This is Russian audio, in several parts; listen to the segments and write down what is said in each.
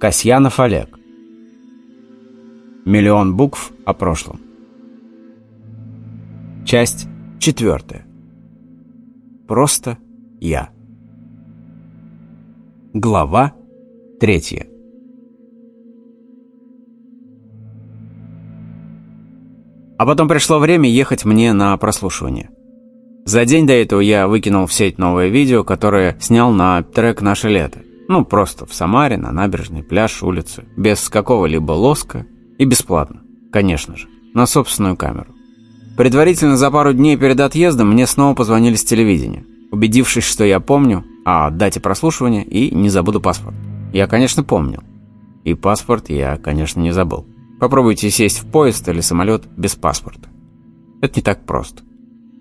Касьянов Олег. Миллион букв о прошлом. Часть четвертая. Просто я. Глава третья. А потом пришло время ехать мне на прослушивание. За день до этого я выкинул в сеть новое видео, которое снял на трек «Наше лето». Ну, просто в Самаре, на набережной, пляж, улицы. Без какого-либо лоска и бесплатно, конечно же, на собственную камеру. Предварительно за пару дней перед отъездом мне снова позвонили с телевидения, убедившись, что я помню о дате прослушивания и не забуду паспорт. Я, конечно, помнил. И паспорт я, конечно, не забыл. Попробуйте сесть в поезд или самолет без паспорта. Это не так просто.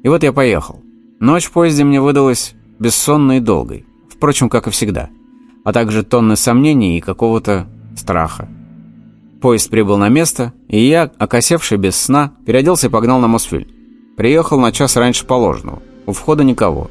И вот я поехал. Ночь в поезде мне выдалась бессонной и долгой. Впрочем, как и всегда а также тонны сомнений и какого-то страха. Поезд прибыл на место, и я, окосевший без сна, переоделся и погнал на Мосфильм. Приехал на час раньше положенного. У входа никого.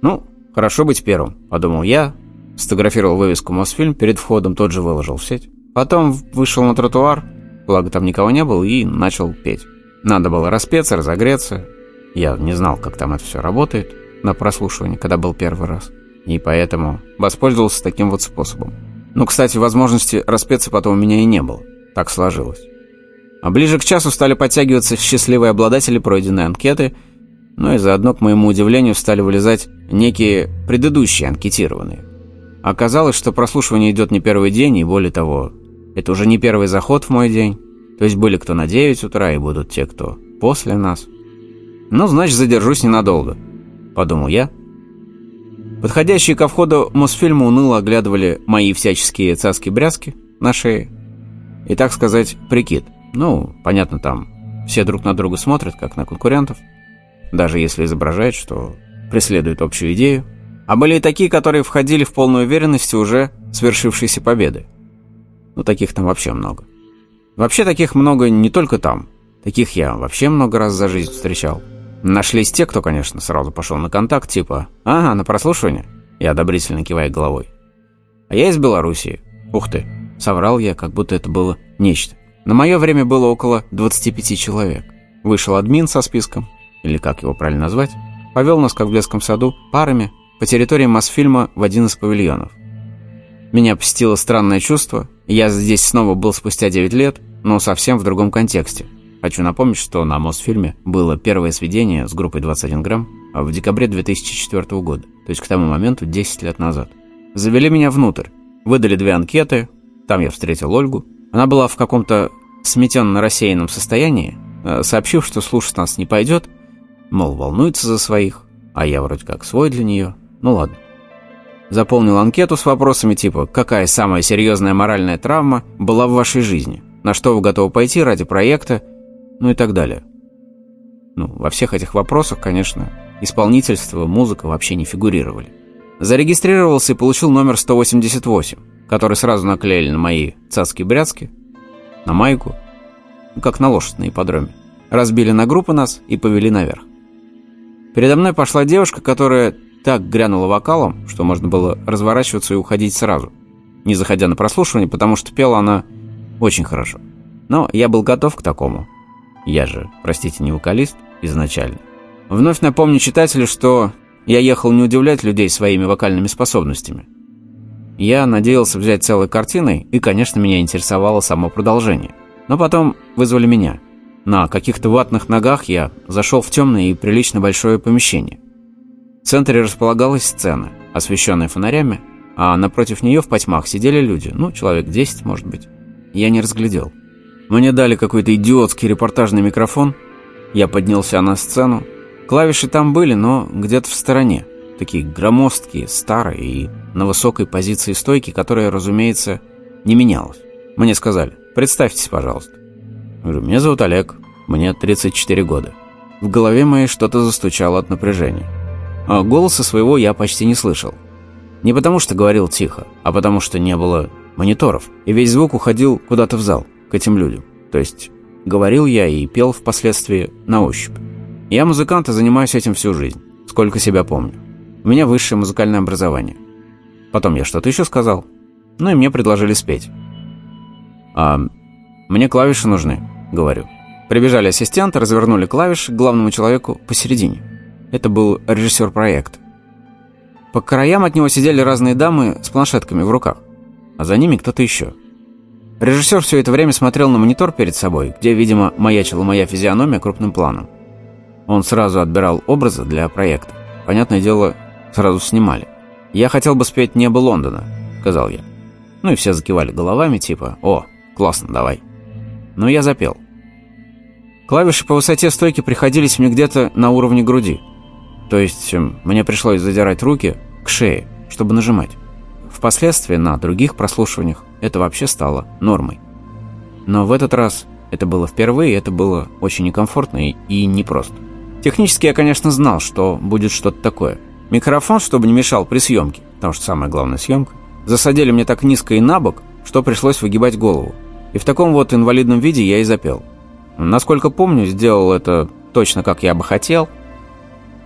«Ну, хорошо быть первым», — подумал я. Сфотографировал вывеску Мосфильм, перед входом тот же выложил в сеть. Потом вышел на тротуар, благо там никого не было, и начал петь. Надо было распеться, разогреться. Я не знал, как там это все работает на прослушивании, когда был первый раз и поэтому воспользовался таким вот способом. Ну, кстати, возможности распеться потом у меня и не было. Так сложилось. А ближе к часу стали подтягиваться счастливые обладатели пройденной анкеты, ну и заодно, к моему удивлению, стали вылезать некие предыдущие анкетированные. Оказалось, что прослушивание идет не первый день, и более того, это уже не первый заход в мой день. То есть были кто на 9 утра, и будут те, кто после нас. Ну, значит, задержусь ненадолго, подумал я, Подходящие ко входу Мосфильма уныло оглядывали мои всяческие цаски-бряски на шее. И, так сказать, прикид. Ну, понятно, там все друг на друга смотрят, как на конкурентов. Даже если изображают, что преследуют общую идею. А были и такие, которые входили в полную уверенность уже свершившейся победы. Ну, таких там вообще много. Вообще таких много не только там. Таких я вообще много раз за жизнь встречал. Нашлись те, кто, конечно, сразу пошел на контакт, типа «Ага, на прослушивание?» Я одобрительно киваю головой. «А я из Белоруссии». «Ух ты!» Соврал я, как будто это было нечто. На мое время было около 25 человек. Вышел админ со списком, или как его правильно назвать, повел нас, как в Блеском саду, парами по территории Мосфильма в один из павильонов. Меня посетило странное чувство. Я здесь снова был спустя 9 лет, но совсем в другом контексте. Хочу напомнить, что на Мосфильме было первое сведение с группой 21 грамм в декабре 2004 года, то есть к тому моменту 10 лет назад. Завели меня внутрь, выдали две анкеты, там я встретил Ольгу. Она была в каком-то сметенно-рассеянном состоянии, э, сообщив, что слушать нас не пойдет, мол, волнуется за своих, а я вроде как свой для нее. Ну ладно. Заполнил анкету с вопросами типа «Какая самая серьезная моральная травма была в вашей жизни?» «На что вы готовы пойти ради проекта?» Ну и так далее. Ну, во всех этих вопросах, конечно, исполнительство, музыка вообще не фигурировали. Зарегистрировался и получил номер 188, который сразу наклеили на мои цацки-бряцки, на майку, ну, как на лошадь на ипподроме. Разбили на группы нас и повели наверх. Передо мной пошла девушка, которая так грянула вокалом, что можно было разворачиваться и уходить сразу, не заходя на прослушивание, потому что пела она очень хорошо. Но я был готов к такому, я же, простите, не вокалист изначально. Вновь напомню читателю, что я ехал не удивлять людей своими вокальными способностями. Я надеялся взять целой картиной, и, конечно, меня интересовало само продолжение. Но потом вызвали меня. На каких-то ватных ногах я зашел в темное и прилично большое помещение. В центре располагалась сцена, освещенная фонарями, а напротив нее в потьмах сидели люди, ну, человек 10, может быть. Я не разглядел. Мне дали какой-то идиотский репортажный микрофон. Я поднялся на сцену. Клавиши там были, но где-то в стороне. Такие громоздкие, старые и на высокой позиции стойки, которая, разумеется, не менялась. Мне сказали, представьтесь, пожалуйста. Я говорю, меня зовут Олег, мне 34 года. В голове моей что-то застучало от напряжения. А голоса своего я почти не слышал. Не потому что говорил тихо, а потому что не было мониторов, и весь звук уходил куда-то в зал к этим людям. То есть говорил я и пел впоследствии на ощупь. Я музыкант и занимаюсь этим всю жизнь, сколько себя помню. У меня высшее музыкальное образование. Потом я что-то еще сказал. Ну и мне предложили спеть. «А мне клавиши нужны», — говорю. Прибежали ассистенты, развернули клавиши к главному человеку посередине. Это был режиссер проекта. По краям от него сидели разные дамы с планшетками в руках, а за ними кто-то еще. Режиссер все это время смотрел на монитор перед собой, где, видимо, маячила моя физиономия крупным планом. Он сразу отбирал образы для проекта. Понятное дело, сразу снимали. «Я хотел бы спеть «Небо Лондона», — сказал я. Ну и все закивали головами, типа «О, классно, давай». Но я запел. Клавиши по высоте стойки приходились мне где-то на уровне груди. То есть эм, мне пришлось задирать руки к шее, чтобы нажимать. Впоследствии на других прослушиваниях это вообще стало нормой. Но в этот раз это было впервые, это было очень некомфортно и непросто. Технически я, конечно, знал, что будет что-то такое. Микрофон, чтобы не мешал при съемке, потому что самая главная съемка, засадили мне так низко и на бок, что пришлось выгибать голову. И в таком вот инвалидном виде я и запел. Насколько помню, сделал это точно как я бы хотел.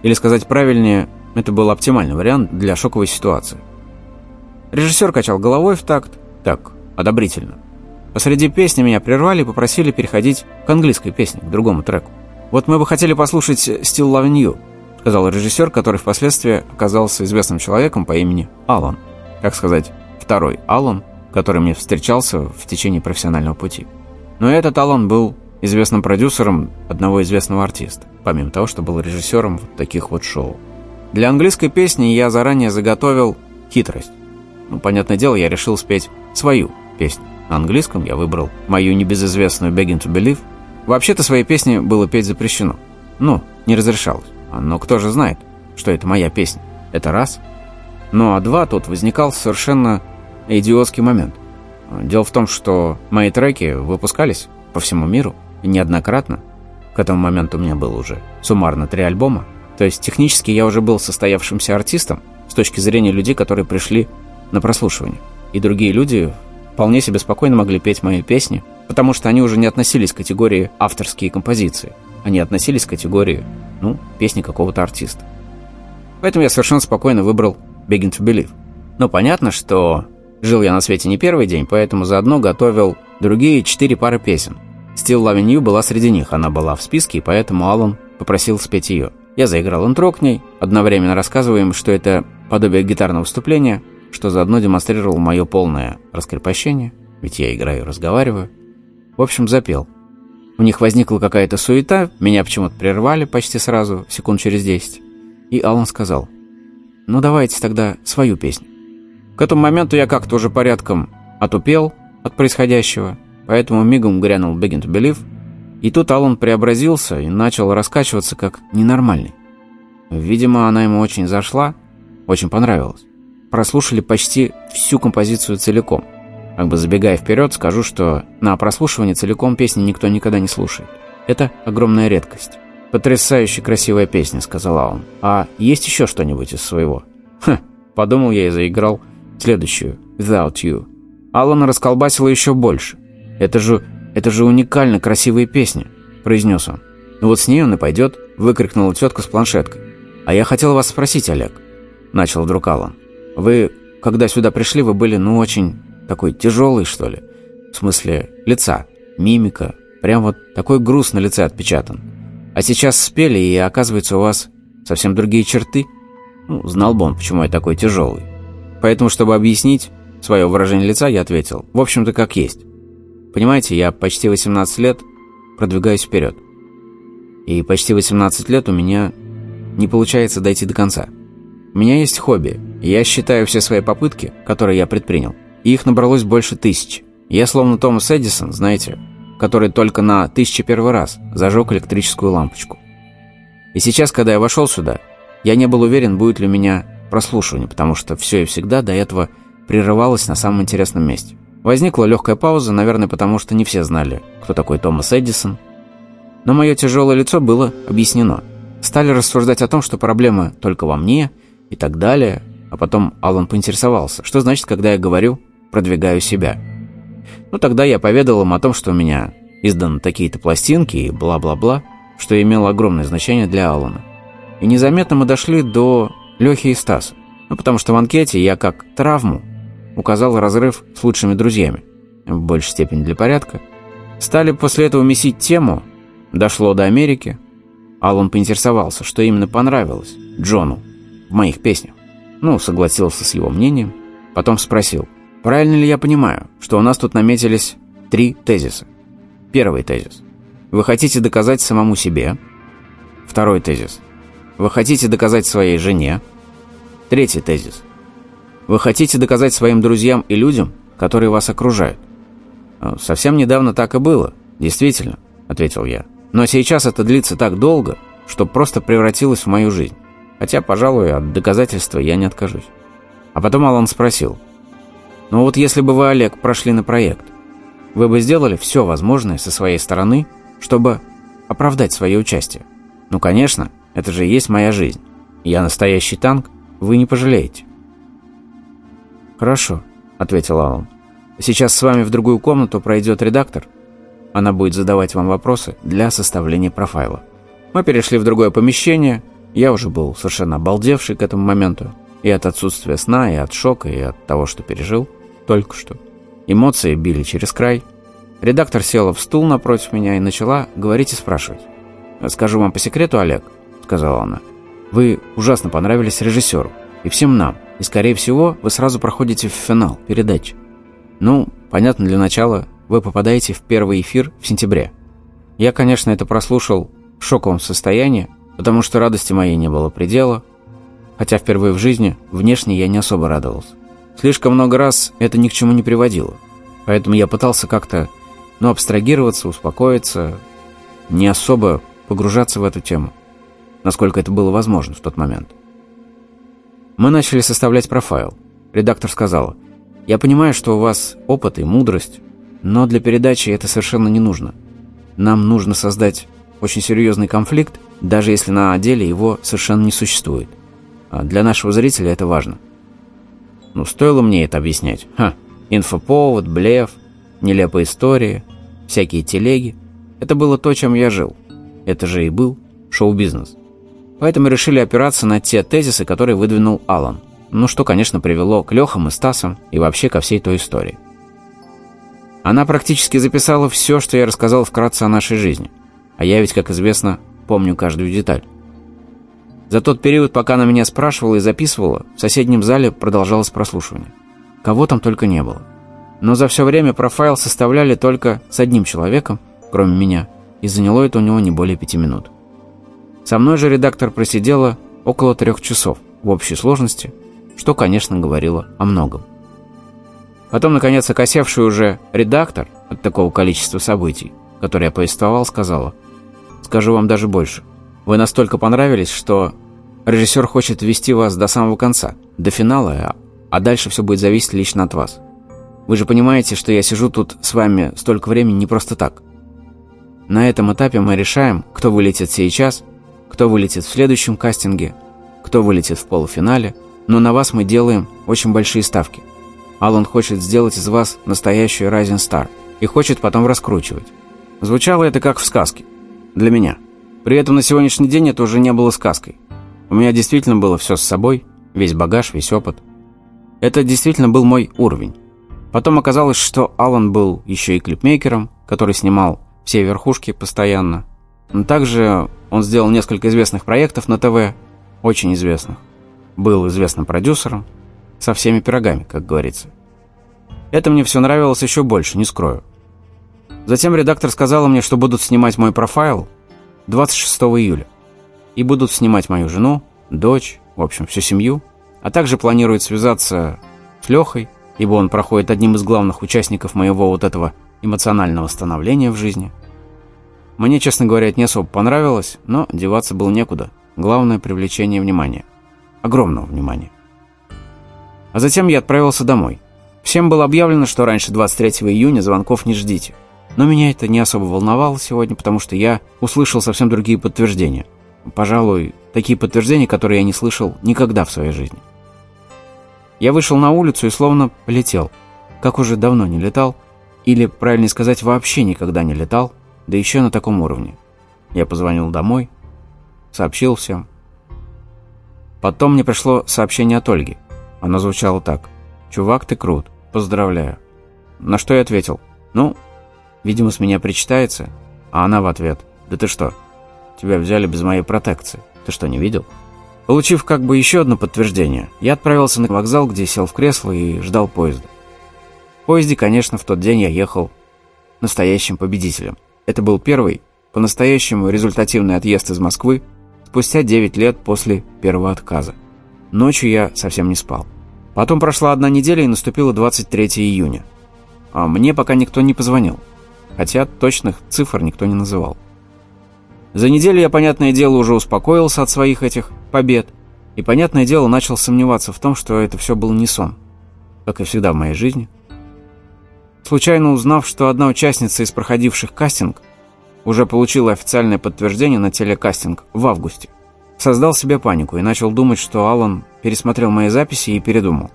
Или сказать правильнее, это был оптимальный вариант для шоковой ситуации. Режиссер качал головой в такт, так, одобрительно. Посреди песни меня прервали и попросили переходить к английской песне, к другому треку. «Вот мы бы хотели послушать «Still Loving You», — сказал режиссер, который впоследствии оказался известным человеком по имени Алан. Как сказать, второй Алан, который мне встречался в течение профессионального пути. Но этот Алан был известным продюсером одного известного артиста, помимо того, что был режиссером вот таких вот шоу. Для английской песни я заранее заготовил хитрость. Ну, понятное дело, я решил спеть свою песню. На английском я выбрал мою небезызвестную «Begging to Believe». Вообще-то свои песни было петь запрещено. Ну, не разрешалось. Но кто же знает, что это моя песня? Это раз. Ну а два, тут возникал совершенно идиотский момент. Дело в том, что мои треки выпускались по всему миру неоднократно. К этому моменту у меня было уже суммарно три альбома. То есть технически я уже был состоявшимся артистом с точки зрения людей, которые пришли на прослушивание. И другие люди вполне себе спокойно могли петь мои песни, потому что они уже не относились к категории авторские композиции. Они относились к категории, ну, песни какого-то артиста. Поэтому я совершенно спокойно выбрал «Begin to Believe». Но понятно, что жил я на свете не первый день, поэтому заодно готовил другие четыре пары песен. «Still Loving You» была среди них, она была в списке, и поэтому Алан попросил спеть ее. Я заиграл интро к ней, одновременно рассказывая им, что это подобие гитарного выступления, что заодно демонстрировал мое полное раскрепощение, ведь я играю и разговариваю. В общем, запел. У них возникла какая-то суета, меня почему-то прервали почти сразу, секунд через десять. И Алан сказал, ну давайте тогда свою песню. К этому моменту я как-то уже порядком отупел от происходящего, поэтому мигом грянул «Begin to Believe», и тут Алан преобразился и начал раскачиваться как ненормальный. Видимо, она ему очень зашла, очень понравилась прослушали почти всю композицию целиком. Как бы забегая вперед, скажу, что на прослушивание целиком песни никто никогда не слушает. Это огромная редкость. «Потрясающе красивая песня», — сказала он. «А есть еще что-нибудь из своего?» «Хм», — подумал я и заиграл следующую, «Without You». Алан расколбасила еще больше. «Это же, это же уникально красивые песни», — произнес он. «Ну вот с ней он и пойдет», — выкрикнула тетка с планшеткой. «А я хотел вас спросить, Олег», — начал вдруг Алан. Вы, когда сюда пришли, вы были, ну, очень такой тяжелый, что ли. В смысле, лица, мимика. Прям вот такой груз на лице отпечатан. А сейчас спели, и оказывается, у вас совсем другие черты. Ну, знал бы он, почему я такой тяжелый. Поэтому, чтобы объяснить свое выражение лица, я ответил, в общем-то, как есть. Понимаете, я почти 18 лет продвигаюсь вперед. И почти 18 лет у меня не получается дойти до конца. У меня есть хобби. Я считаю все свои попытки, которые я предпринял. Их набралось больше тысячи. Я словно Томас Эдисон, знаете, который только на тысячи первый раз зажег электрическую лампочку. И сейчас, когда я вошел сюда, я не был уверен, будет ли у меня прослушивание, потому что все и всегда до этого прерывалось на самом интересном месте. Возникла легкая пауза, наверное, потому что не все знали, кто такой Томас Эдисон. Но мое тяжелое лицо было объяснено. Стали рассуждать о том, что проблема только во мне – и так далее. А потом Алан поинтересовался, что значит, когда я говорю «продвигаю себя». Ну, тогда я поведал им о том, что у меня изданы такие-то пластинки и бла-бла-бла, что имело огромное значение для Алана. И незаметно мы дошли до Лехи и Стаса. Ну, потому что в анкете я как травму указал разрыв с лучшими друзьями, в большей степени для порядка. Стали после этого месить тему, дошло до Америки. Аллан поинтересовался, что именно понравилось Джону в моих песнях. Ну, согласился с его мнением. Потом спросил, правильно ли я понимаю, что у нас тут наметились три тезиса. Первый тезис. Вы хотите доказать самому себе. Второй тезис. Вы хотите доказать своей жене. Третий тезис. Вы хотите доказать своим друзьям и людям, которые вас окружают. «Ну, «Совсем недавно так и было, действительно», — ответил я. «Но сейчас это длится так долго, что просто превратилось в мою жизнь. Хотя, пожалуй, от доказательства я не откажусь». А потом Алан спросил. «Ну вот если бы вы, Олег, прошли на проект, вы бы сделали все возможное со своей стороны, чтобы оправдать свое участие? Ну, конечно, это же и есть моя жизнь. Я настоящий танк, вы не пожалеете». «Хорошо», — ответил Алан. «Сейчас с вами в другую комнату пройдет редактор. Она будет задавать вам вопросы для составления профайла». Мы перешли в другое помещение. Я уже был совершенно обалдевший к этому моменту. И от отсутствия сна, и от шока, и от того, что пережил только что. Эмоции били через край. Редактор села в стул напротив меня и начала говорить и спрашивать. «Скажу вам по секрету, Олег», — сказала она. «Вы ужасно понравились режиссеру и всем нам. И, скорее всего, вы сразу проходите в финал передачи. Ну, понятно, для начала вы попадаете в первый эфир в сентябре. Я, конечно, это прослушал в шоковом состоянии, потому что радости моей не было предела, хотя впервые в жизни внешне я не особо радовался. Слишком много раз это ни к чему не приводило, поэтому я пытался как-то, ну, абстрагироваться, успокоиться, не особо погружаться в эту тему, насколько это было возможно в тот момент. Мы начали составлять профайл. Редактор сказала, «Я понимаю, что у вас опыт и мудрость, но для передачи это совершенно не нужно. Нам нужно создать очень серьезный конфликт, даже если на деле его совершенно не существует. А для нашего зрителя это важно». Ну, стоило мне это объяснять. Ха, инфоповод, блеф, нелепые истории, всякие телеги. Это было то, чем я жил. Это же и был шоу-бизнес. Поэтому решили опираться на те тезисы, которые выдвинул Алан. Ну что, конечно, привело к Лехам и Стасам и вообще ко всей той истории. Она практически записала все, что я рассказал вкратце о нашей жизни. А я ведь, как известно, помню каждую деталь. За тот период, пока она меня спрашивала и записывала, в соседнем зале продолжалось прослушивание. Кого там только не было. Но за все время профайл составляли только с одним человеком, кроме меня, и заняло это у него не более пяти минут. Со мной же редактор просидела около трех часов в общей сложности, что, конечно, говорило о многом. Потом, наконец, окосевший уже редактор от такого количества событий, которые я повествовал, сказала, «Скажу вам даже больше. Вы настолько понравились, что режиссер хочет вести вас до самого конца, до финала, а дальше все будет зависеть лично от вас. Вы же понимаете, что я сижу тут с вами столько времени не просто так. На этом этапе мы решаем, кто вылетит сейчас, кто вылетит в следующем кастинге, кто вылетит в полуфинале, но на вас мы делаем очень большие ставки. Алан хочет сделать из вас настоящую Rising Star и хочет потом раскручивать. Звучало это как в сказке. Для меня. При этом на сегодняшний день это уже не было сказкой. У меня действительно было все с собой, весь багаж, весь опыт. Это действительно был мой уровень. Потом оказалось, что Алан был еще и клипмейкером, который снимал все верхушки постоянно, также он сделал несколько известных проектов на ТВ, очень известных. Был известным продюсером, со всеми пирогами, как говорится. Это мне все нравилось еще больше, не скрою. Затем редактор сказала мне, что будут снимать мой профайл 26 июля. И будут снимать мою жену, дочь, в общем, всю семью. А также планируют связаться с Лехой, ибо он проходит одним из главных участников моего вот этого эмоционального становления в жизни – мне, честно говоря, это не особо понравилось, но деваться было некуда. Главное – привлечение внимания. Огромного внимания. А затем я отправился домой. Всем было объявлено, что раньше 23 июня звонков не ждите. Но меня это не особо волновало сегодня, потому что я услышал совсем другие подтверждения. Пожалуй, такие подтверждения, которые я не слышал никогда в своей жизни. Я вышел на улицу и словно полетел. Как уже давно не летал, или, правильнее сказать, вообще никогда не летал, да еще на таком уровне. Я позвонил домой, сообщил всем. Потом мне пришло сообщение от Ольги. Оно звучало так. Чувак, ты крут. Поздравляю. На что я ответил? Ну, видимо, с меня причитается. А она в ответ. Да ты что? Тебя взяли без моей протекции. Ты что, не видел? Получив как бы еще одно подтверждение, я отправился на вокзал, где сел в кресло и ждал поезда. В поезде, конечно, в тот день я ехал настоящим победителем. Это был первый, по-настоящему результативный отъезд из Москвы спустя 9 лет после первого отказа. Ночью я совсем не спал. Потом прошла одна неделя и наступило 23 июня. А мне пока никто не позвонил. Хотя точных цифр никто не называл. За неделю я, понятное дело, уже успокоился от своих этих побед. И, понятное дело, начал сомневаться в том, что это все был не сон. Как и всегда в моей жизни. Случайно узнав, что одна участница из проходивших кастинг уже получила официальное подтверждение на телекастинг в августе, создал себе панику и начал думать, что Алан пересмотрел мои записи и передумал.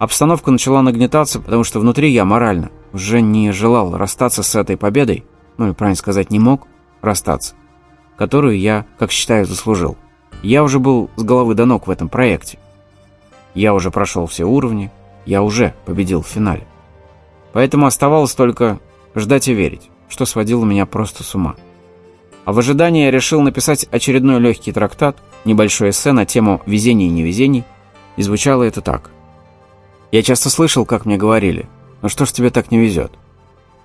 Обстановка начала нагнетаться, потому что внутри я морально уже не желал расстаться с этой победой, ну или правильно сказать, не мог расстаться, которую я, как считаю, заслужил. Я уже был с головы до ног в этом проекте. Я уже прошел все уровни, я уже победил в финале. Поэтому оставалось только ждать и верить, что сводило меня просто с ума. А в ожидании я решил написать очередной легкий трактат, небольшой эссе на тему «Везение и невезений», и звучало это так. Я часто слышал, как мне говорили, «Ну что ж тебе так не везет?»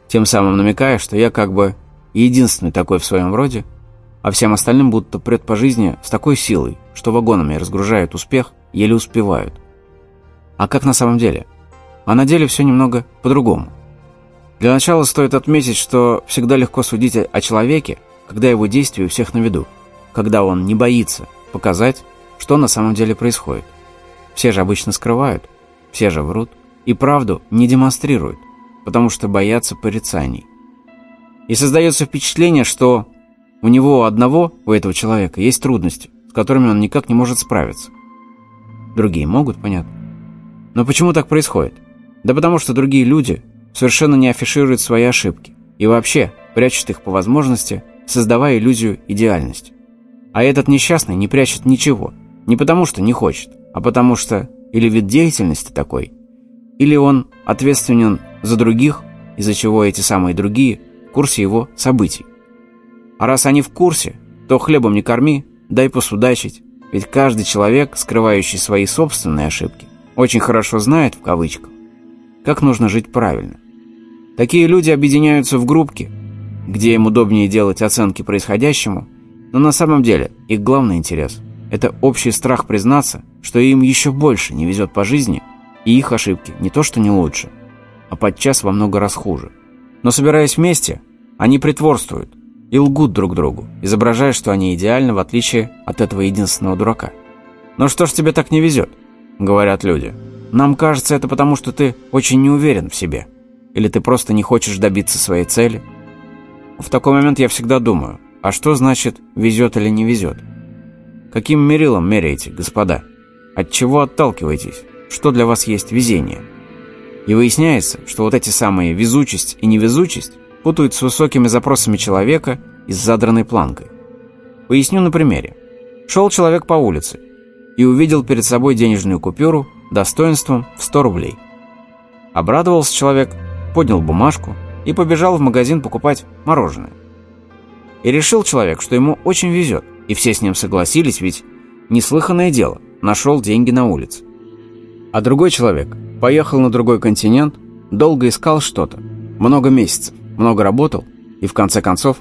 Тем самым намекая, что я как бы единственный такой в своем роде, а всем остальным будто прет по жизни с такой силой, что вагонами разгружают успех, еле успевают. А как на самом деле? А на деле все немного по-другому. Для начала стоит отметить, что всегда легко судить о человеке, когда его действия у всех на виду, когда он не боится показать, что на самом деле происходит. Все же обычно скрывают, все же врут и правду не демонстрируют, потому что боятся порицаний. И создается впечатление, что у него одного, у этого человека, есть трудности, с которыми он никак не может справиться. Другие могут, понятно. Но почему так происходит? Да потому что другие люди совершенно не афишируют свои ошибки и вообще прячут их по возможности создавая иллюзию идеальности. А этот несчастный не прячет ничего, не потому что не хочет, а потому что или вид деятельности такой, или он ответственен за других, из-за чего эти самые другие в курсе его событий. А раз они в курсе, то хлебом не корми, дай посудачить, ведь каждый человек, скрывающий свои собственные ошибки, очень хорошо знает, в кавычках, как нужно жить правильно. Такие люди объединяются в группки, где им удобнее делать оценки происходящему, но на самом деле их главный интерес – это общий страх признаться, что им еще больше не везет по жизни, и их ошибки не то что не лучше, а подчас во много раз хуже. Но собираясь вместе, они притворствуют и лгут друг другу, изображая, что они идеальны, в отличие от этого единственного дурака. «Ну что ж тебе так не везет?» – говорят люди. «Нам кажется, это потому, что ты очень не уверен в себе. Или ты просто не хочешь добиться своей цели – в такой момент я всегда думаю, а что значит «везет» или «не везет»? Каким мерилом меряете, господа? От чего отталкиваетесь? Что для вас есть везение? И выясняется, что вот эти самые везучесть и невезучесть путают с высокими запросами человека и с задранной планкой. Поясню на примере. Шел человек по улице и увидел перед собой денежную купюру достоинством в 100 рублей. Обрадовался человек, поднял бумажку – и побежал в магазин покупать мороженое. И решил человек, что ему очень везет, и все с ним согласились, ведь неслыханное дело, нашел деньги на улице. А другой человек поехал на другой континент, долго искал что-то, много месяцев, много работал, и в конце концов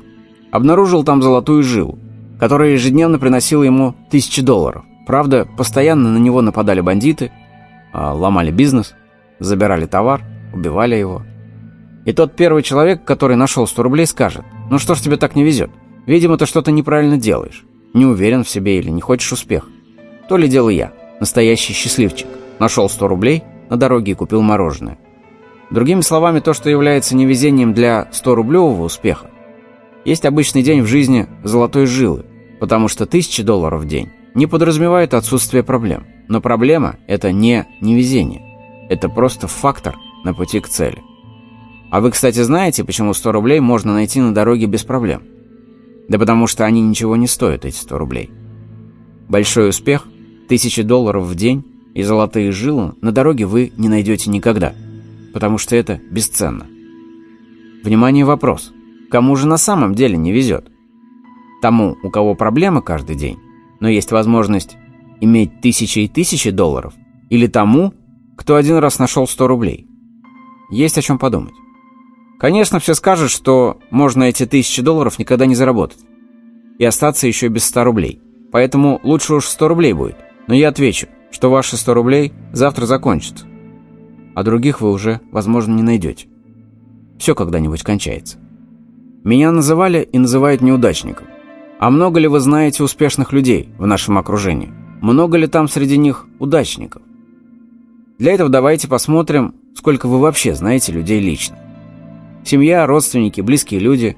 обнаружил там золотую жилу, которая ежедневно приносила ему тысячи долларов. Правда, постоянно на него нападали бандиты, а, ломали бизнес, забирали товар, убивали его – и тот первый человек, который нашел 100 рублей, скажет, «Ну что ж тебе так не везет? Видимо, ты что-то неправильно делаешь. Не уверен в себе или не хочешь успех. То ли дело я, настоящий счастливчик. Нашел 100 рублей на дороге купил мороженое. Другими словами, то, что является невезением для 100-рублевого успеха, есть обычный день в жизни золотой жилы, потому что 1000 долларов в день не подразумевает отсутствие проблем. Но проблема – это не невезение. Это просто фактор на пути к цели. А вы, кстати, знаете, почему 100 рублей можно найти на дороге без проблем? Да потому что они ничего не стоят, эти 100 рублей. Большой успех, тысячи долларов в день и золотые жилы на дороге вы не найдете никогда, потому что это бесценно. Внимание, вопрос. Кому же на самом деле не везет? Тому, у кого проблемы каждый день, но есть возможность иметь тысячи и тысячи долларов, или тому, кто один раз нашел 100 рублей? Есть о чем подумать. Конечно, все скажут, что можно эти тысячи долларов никогда не заработать. И остаться еще без 100 рублей. Поэтому лучше уж 100 рублей будет. Но я отвечу, что ваши 100 рублей завтра закончатся. А других вы уже, возможно, не найдете. Все когда-нибудь кончается. Меня называли и называют неудачником. А много ли вы знаете успешных людей в нашем окружении? Много ли там среди них удачников? Для этого давайте посмотрим, сколько вы вообще знаете людей лично. Семья, родственники, близкие люди,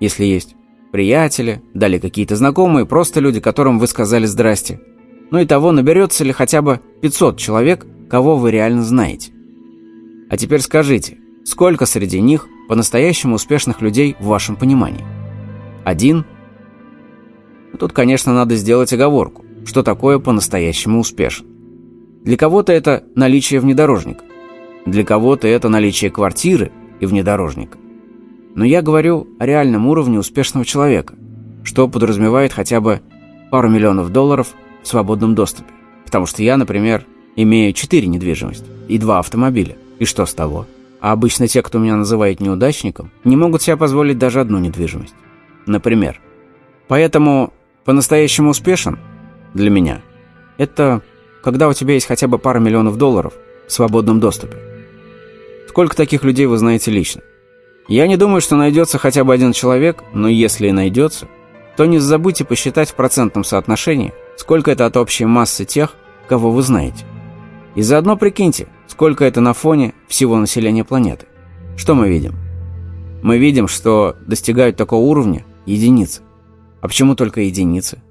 если есть, приятели, далее какие-то знакомые, просто люди, которым вы сказали «здрасте». Ну и того, наберется ли хотя бы 500 человек, кого вы реально знаете. А теперь скажите, сколько среди них по-настоящему успешных людей в вашем понимании? Один? Ну, тут, конечно, надо сделать оговорку, что такое по-настоящему успешен. Для кого-то это наличие внедорожника, для кого-то это наличие квартиры и внедорожника. Но я говорю о реальном уровне успешного человека, что подразумевает хотя бы пару миллионов долларов в свободном доступе. Потому что я, например, имею четыре недвижимости и два автомобиля. И что с того? А обычно те, кто меня называет неудачником, не могут себе позволить даже одну недвижимость. Например. Поэтому по-настоящему успешен для меня – это когда у тебя есть хотя бы пара миллионов долларов в свободном доступе. Сколько таких людей вы знаете лично? Я не думаю, что найдется хотя бы один человек, но если и найдется, то не забудьте посчитать в процентном соотношении, сколько это от общей массы тех, кого вы знаете. И заодно прикиньте, сколько это на фоне всего населения планеты. Что мы видим? Мы видим, что достигают такого уровня единицы. А почему только единицы?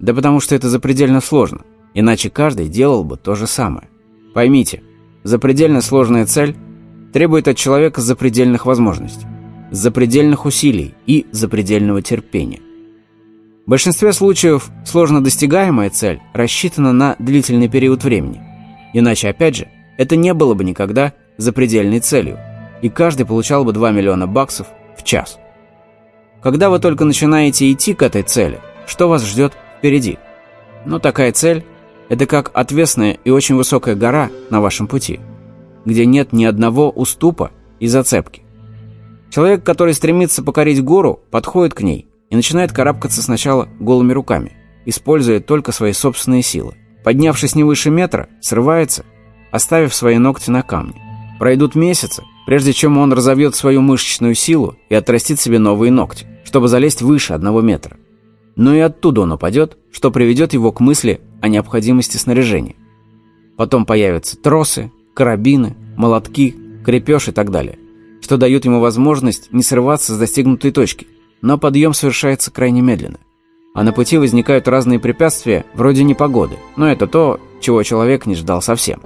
Да потому что это запредельно сложно, иначе каждый делал бы то же самое. Поймите, запредельно сложная цель – требует от человека запредельных возможностей, запредельных усилий и запредельного терпения. В большинстве случаев сложно достигаемая цель рассчитана на длительный период времени. Иначе, опять же, это не было бы никогда запредельной целью, и каждый получал бы 2 миллиона баксов в час. Когда вы только начинаете идти к этой цели, что вас ждет впереди? Ну, такая цель – это как отвесная и очень высокая гора на вашем пути – где нет ни одного уступа и зацепки. Человек, который стремится покорить гору, подходит к ней и начинает карабкаться сначала голыми руками, используя только свои собственные силы. Поднявшись не выше метра, срывается, оставив свои ногти на камне. Пройдут месяцы, прежде чем он разовьет свою мышечную силу и отрастит себе новые ногти, чтобы залезть выше одного метра. Но и оттуда он упадет, что приведет его к мысли о необходимости снаряжения. Потом появятся тросы, карабины, молотки, крепеж и так далее, что дают ему возможность не срываться с достигнутой точки, но подъем совершается крайне медленно. А на пути возникают разные препятствия, вроде непогоды, но это то, чего человек не ждал совсем.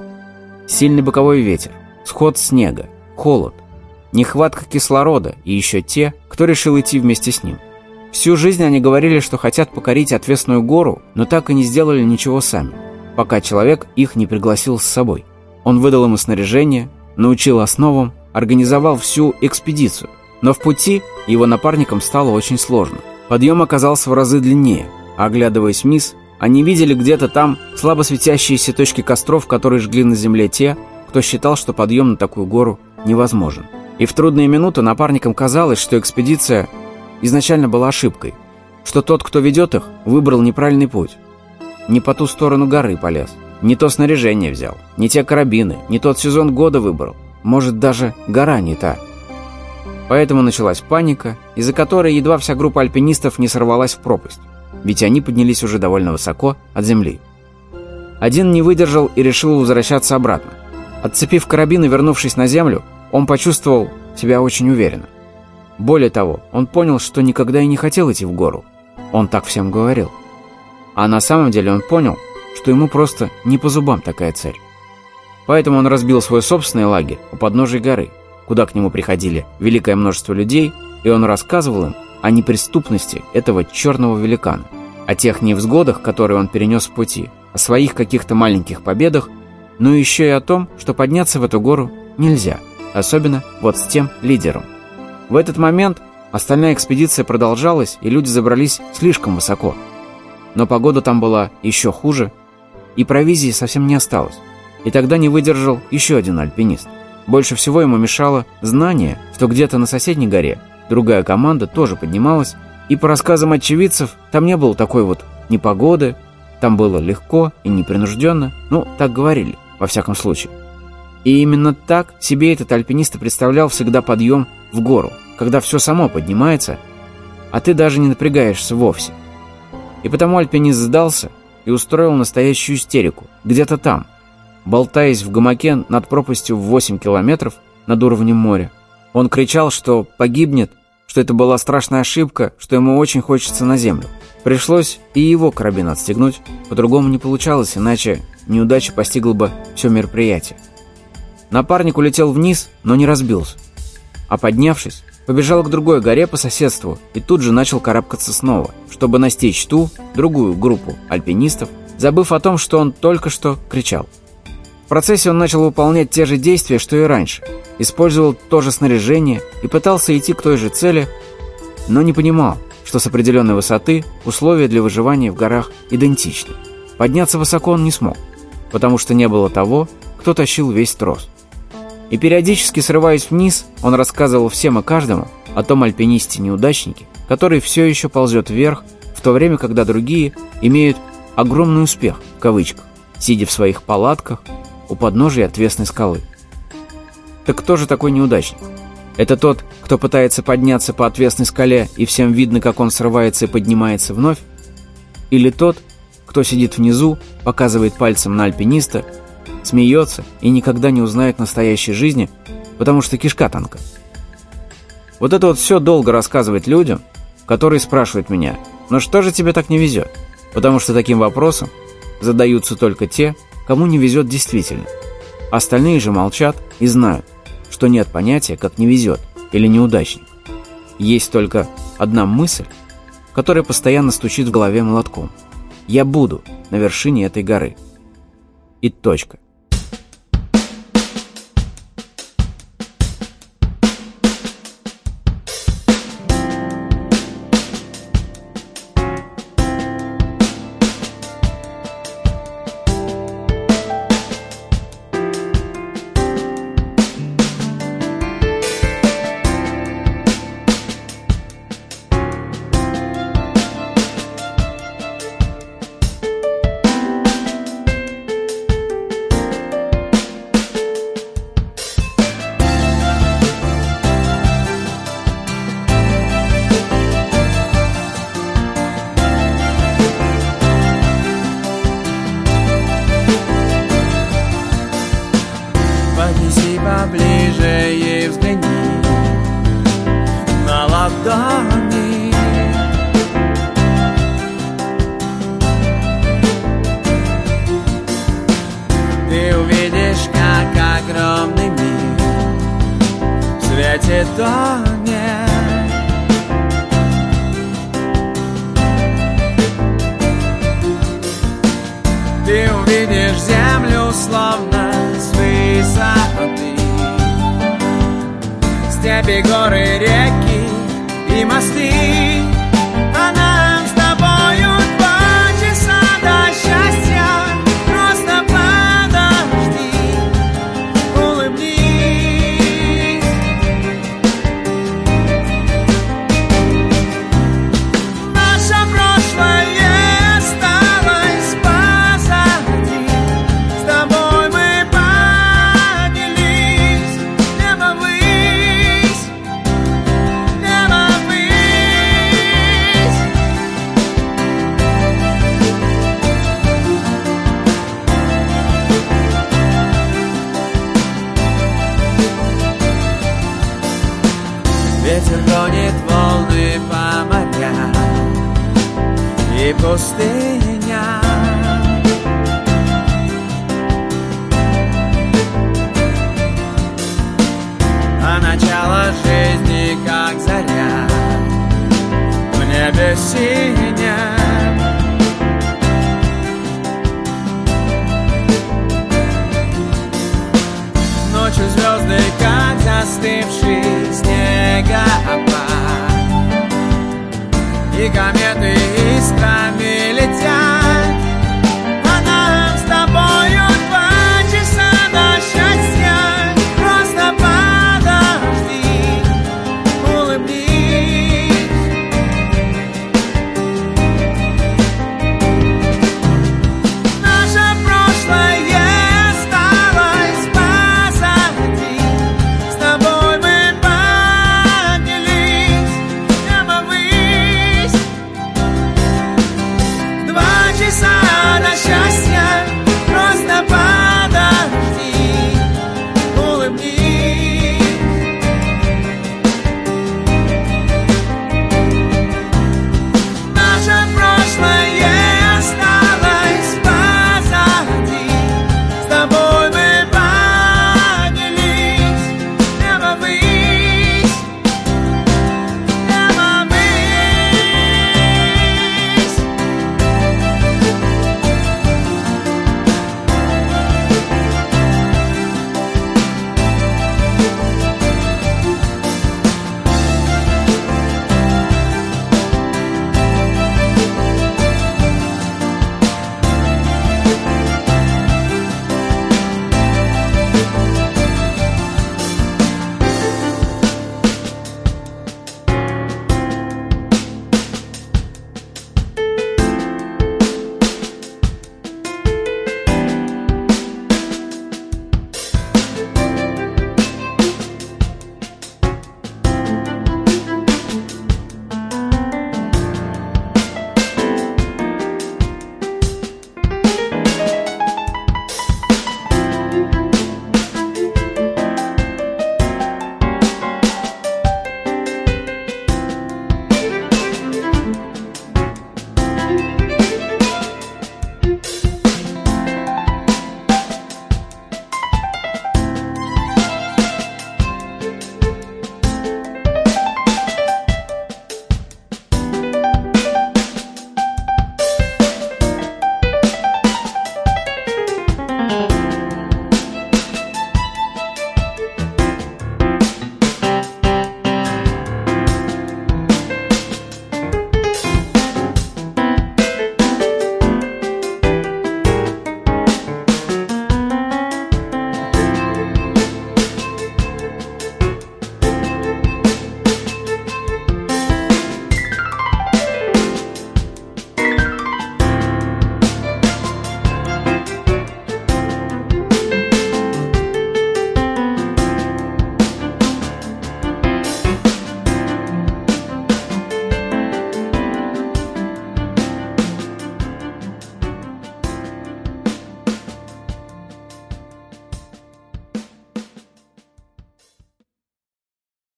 Сильный боковой ветер, сход снега, холод, нехватка кислорода и еще те, кто решил идти вместе с ним. Всю жизнь они говорили, что хотят покорить отвесную гору, но так и не сделали ничего сами, пока человек их не пригласил с собой. Он выдал ему снаряжение, научил основам, организовал всю экспедицию. Но в пути его напарникам стало очень сложно. Подъем оказался в разы длиннее, оглядываясь вниз, они видели где-то там слабо светящиеся точки костров, которые жгли на земле те, кто считал, что подъем на такую гору невозможен. И в трудные минуты напарникам казалось, что экспедиция изначально была ошибкой, что тот, кто ведет их, выбрал неправильный путь. Не по ту сторону горы полез. Не то снаряжение взял, не те карабины, не тот сезон года выбрал. Может, даже гора не та. Поэтому началась паника, из-за которой едва вся группа альпинистов не сорвалась в пропасть, ведь они поднялись уже довольно высоко от земли. Один не выдержал и решил возвращаться обратно. Отцепив карабин и вернувшись на землю, он почувствовал себя очень уверенно. Более того, он понял, что никогда и не хотел идти в гору. Он так всем говорил. А на самом деле он понял, что ему просто не по зубам такая цель. Поэтому он разбил свой собственный лагерь у подножия горы, куда к нему приходили великое множество людей, и он рассказывал им о неприступности этого черного великана, о тех невзгодах, которые он перенес в пути, о своих каких-то маленьких победах но еще и о том, что подняться в эту гору нельзя, особенно вот с тем лидером. В этот момент остальная экспедиция продолжалась, и люди забрались слишком высоко. Но погода там была еще хуже, и провизии совсем не осталось. И тогда не выдержал еще один альпинист. Больше всего ему мешало знание, что где-то на соседней горе другая команда тоже поднималась, и по рассказам очевидцев там не было такой вот непогоды, там было легко и непринужденно, ну, так говорили, во всяком случае. И именно так себе этот альпинист представлял всегда подъем в гору, когда все само поднимается, а ты даже не напрягаешься вовсе. И потому альпинист сдался и устроил настоящую истерику, где-то там, болтаясь в гамаке над пропастью в 8 километров над уровнем моря. Он кричал, что погибнет, что это была страшная ошибка, что ему очень хочется на землю. Пришлось и его карабин отстегнуть, по-другому не получалось, иначе неудача постигла бы все мероприятие. Напарник улетел вниз, но не разбился. А поднявшись, побежал к другой горе по соседству и тут же начал карабкаться снова, чтобы настичь ту, другую группу альпинистов, забыв о том, что он только что кричал. В процессе он начал выполнять те же действия, что и раньше. Использовал то же снаряжение и пытался идти к той же цели, но не понимал, что с определенной высоты условия для выживания в горах идентичны. Подняться высоко он не смог, потому что не было того, кто тащил весь трос. И периодически срываясь вниз, он рассказывал всем и каждому о том альпинисте-неудачнике, который все еще ползет вверх, в то время, когда другие имеют огромный успех, в кавычках, сидя в своих палатках у подножия отвесной скалы. Так кто же такой неудачник? Это тот, кто пытается подняться по отвесной скале, и всем видно, как он срывается и поднимается вновь? Или тот, кто сидит внизу, показывает пальцем на альпиниста, смеется и никогда не узнает настоящей жизни, потому что кишка танка? Вот это вот все долго рассказывать людям, которые спрашивают меня, «Ну что же тебе так не везет?» Потому что таким вопросом задаются только те, кому не везет действительно. Остальные же молчат и знают, что нет понятия, как не везет или неудачник. Есть только одна мысль, которая постоянно стучит в голове молотком. Я буду на вершине этой горы. И точка. God.